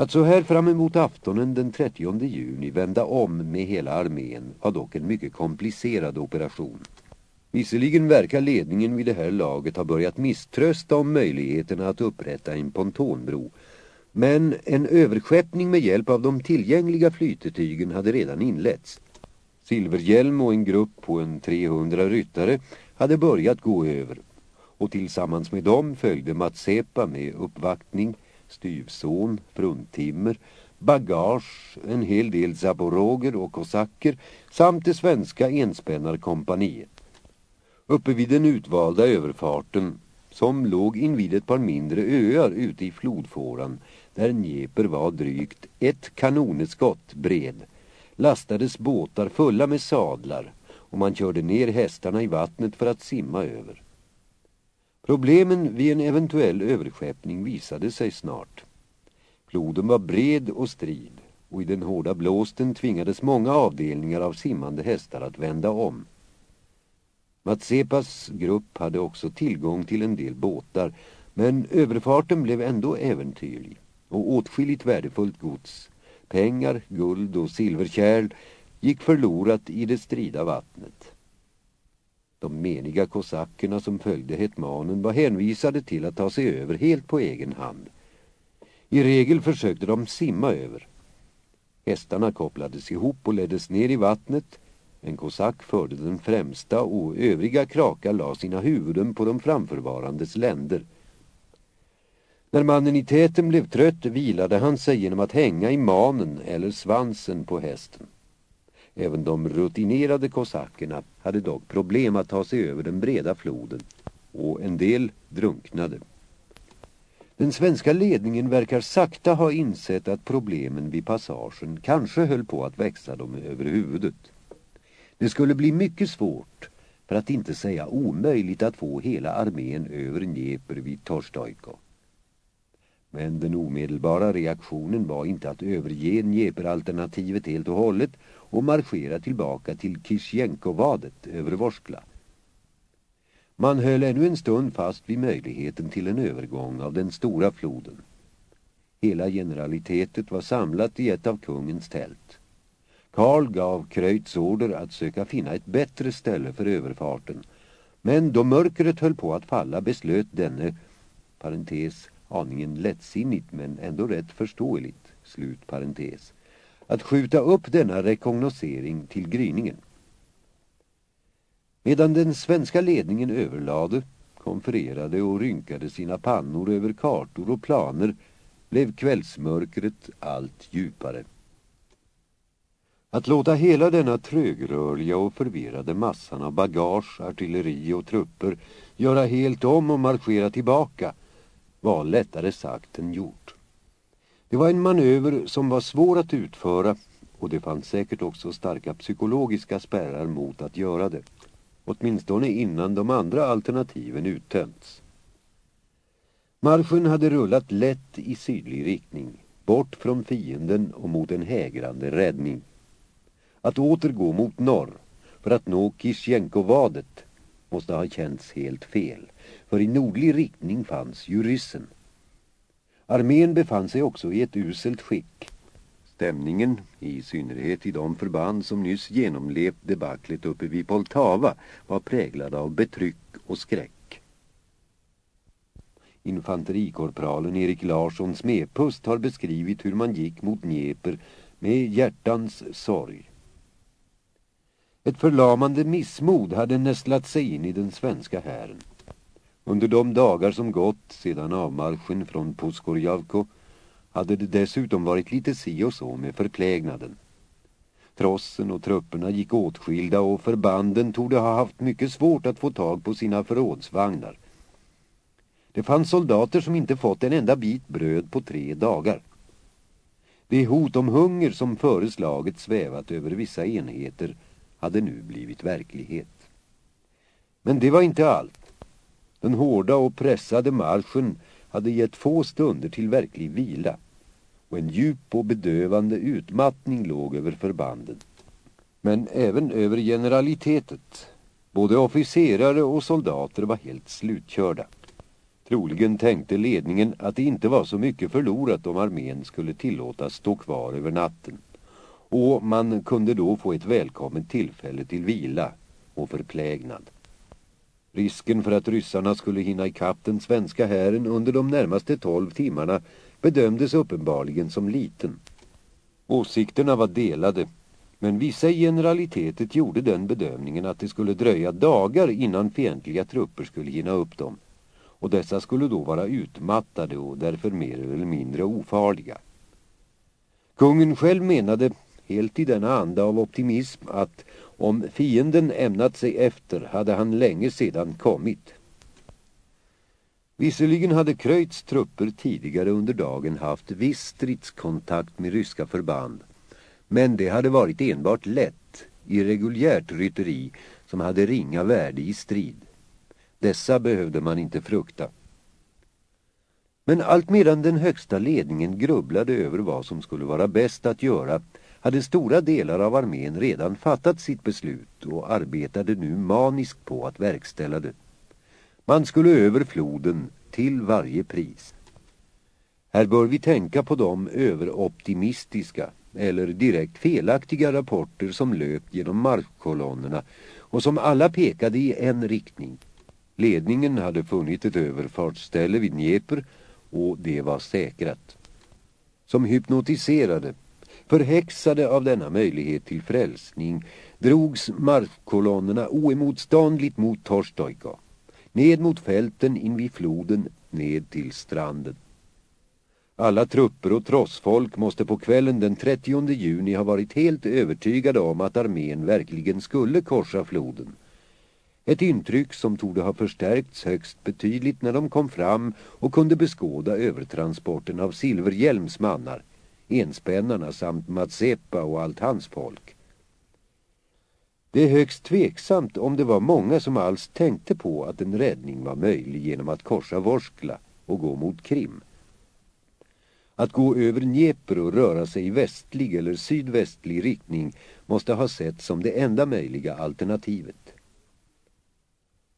Att så här fram emot aftonen den 30 juni vända om med hela armén var dock en mycket komplicerad operation. Visserligen verkar ledningen vid det här laget ha börjat misströsta om möjligheterna att upprätta en pontonbro. Men en överskeppning med hjälp av de tillgängliga flytetygen hade redan inletts. Silverhjälm och en grupp på en 300 ryttare hade börjat gå över. Och tillsammans med dem följde Matsepa med uppvaktning, styvson, fruntimmer, bagage, en hel del zaporoger och kosacker samt det svenska enspännarkompaniet. Uppe vid den utvalda överfarten, som låg invid ett par mindre öar ute i flodfåran, där Njeper var drygt ett kanoneskott bred, lastades båtar fulla med sadlar och man körde ner hästarna i vattnet för att simma över. Problemen vid en eventuell överskeppning visade sig snart. Floden var bred och strid och i den hårda blåsten tvingades många avdelningar av simmande hästar att vända om. Matsepas grupp hade också tillgång till en del båtar men överfarten blev ändå äventyrlig och åtskilligt värdefullt gods, pengar, guld och silverkärl gick förlorat i det strida vattnet. De meniga kosackerna som följde hetmanen var hänvisade till att ta sig över helt på egen hand. I regel försökte de simma över. Hästarna kopplades ihop och leddes ner i vattnet en kosack förde den främsta och övriga krakar la sina huvuden på de framförvarandes länder. När mannen i täten blev trött vilade han sig genom att hänga i manen eller svansen på hästen. Även de rutinerade kosackerna hade dock problem att ta sig över den breda floden och en del drunknade. Den svenska ledningen verkar sakta ha insett att problemen vid passagen kanske höll på att växa dem över huvudet. Det skulle bli mycket svårt, för att inte säga omöjligt, att få hela armén över Dnepr vid Torstojko. Men den omedelbara reaktionen var inte att överge Dnepr-alternativet helt och hållet och marschera tillbaka till Kisjenkovadet över Vorskla. Man höll ännu en stund fast vid möjligheten till en övergång av den stora floden. Hela generalitetet var samlat i ett av kungens tält. Karl gav Kröjts order att söka finna ett bättre ställe för överfarten. Men då mörkret höll på att falla beslöt denne, parentes, aningen lättsinnigt men ändå rätt förståeligt, slut parentes, att skjuta upp denna rekognosering till gryningen. Medan den svenska ledningen överlade, konfererade och rynkade sina pannor över kartor och planer blev kvällsmörkret allt djupare. Att låta hela denna trögrörliga och förvirrade massan av bagage, artilleri och trupper göra helt om och marschera tillbaka var lättare sagt än gjort. Det var en manöver som var svår att utföra och det fanns säkert också starka psykologiska spärrar mot att göra det. Åtminstone innan de andra alternativen uttömts. Marschen hade rullat lätt i sydlig riktning, bort från fienden och mot en hägrande räddning att återgå mot norr för att nå Kisjenkovadet måste ha känts helt fel, för i nordlig riktning fanns ju ryssen. Armén befann sig också i ett uselt skick. Stämningen, i synnerhet i de förband som nyss genomlevt debaclet uppe vid Poltava, var präglad av betryck och skräck. Infanterikorpralen Erik Larsson Smepust har beskrivit hur man gick mot Dnepr med hjärtans sorg. Ett förlamande missmod hade nästlat sig in i den svenska hären. Under de dagar som gått sedan avmarschen från Puskorjavko hade det dessutom varit lite si och så med förplägnaden. Trossen och trupperna gick åtskilda och förbanden torde ha haft mycket svårt att få tag på sina förrådsvagnar. Det fanns soldater som inte fått en enda bit bröd på tre dagar. Det hot om hunger som före slaget svävat över vissa enheter hade nu blivit verklighet. Men det var inte allt. Den hårda och pressade marschen hade gett få stunder till verklig vila och en djup och bedövande utmattning låg över förbanden. Men även över generalitetet. Både officerare och soldater var helt slutkörda. Troligen tänkte ledningen att det inte var så mycket förlorat om armén skulle tillåtas stå kvar över natten. Och man kunde då få ett välkommet tillfälle till vila och förplägnad. Risken för att ryssarna skulle hinna ikapp den svenska hären under de närmaste tolv timmarna bedömdes uppenbarligen som liten. Åsikterna var delade, men vissa i generalitetet gjorde den bedömningen att det skulle dröja dagar innan fientliga trupper skulle hinna upp dem. Och dessa skulle då vara utmattade och därför mer eller mindre ofarliga. Kungen själv menade, helt i denna anda av optimism, att om fienden ämnat sig efter hade han länge sedan kommit. Visserligen hade Kröjts trupper tidigare under dagen haft viss stridskontakt med ryska förband. Men det hade varit enbart lätt, irreguljärt rytteri som hade ringa värde i strid. Dessa behövde man inte frukta. Men allt medan den högsta ledningen grubblade över vad som skulle vara bäst att göra hade stora delar av armén redan fattat sitt beslut och arbetade nu maniskt på att verkställa det. Man skulle över floden till varje pris. Här bör vi tänka på de överoptimistiska eller direkt felaktiga rapporter som löpt genom markkolonnerna och som alla pekade i en riktning. Ledningen hade funnit ett överfartsställe vid Dnieper och det var säkrat. Som hypnotiserade, förhäxade av denna möjlighet till frälsning, drogs markkolonnerna oemotståndligt mot Torstojka ned mot fälten invid floden, ned till stranden. Alla trupper och trossfolk måste på kvällen den 30 juni ha varit helt övertygade om att armén verkligen skulle korsa floden. Ett intryck som torde ha förstärkts högst betydligt när de kom fram och kunde beskåda övertransporten av silverhjälmsmannar enspännarna samt Matsepa och allt hans folk. Det är högst tveksamt om det var många som alls tänkte på att en räddning var möjlig genom att korsa Vorskla och gå mot Krim. Att gå över Dnieper och röra sig i västlig eller sydvästlig riktning måste ha sett som det enda möjliga alternativet.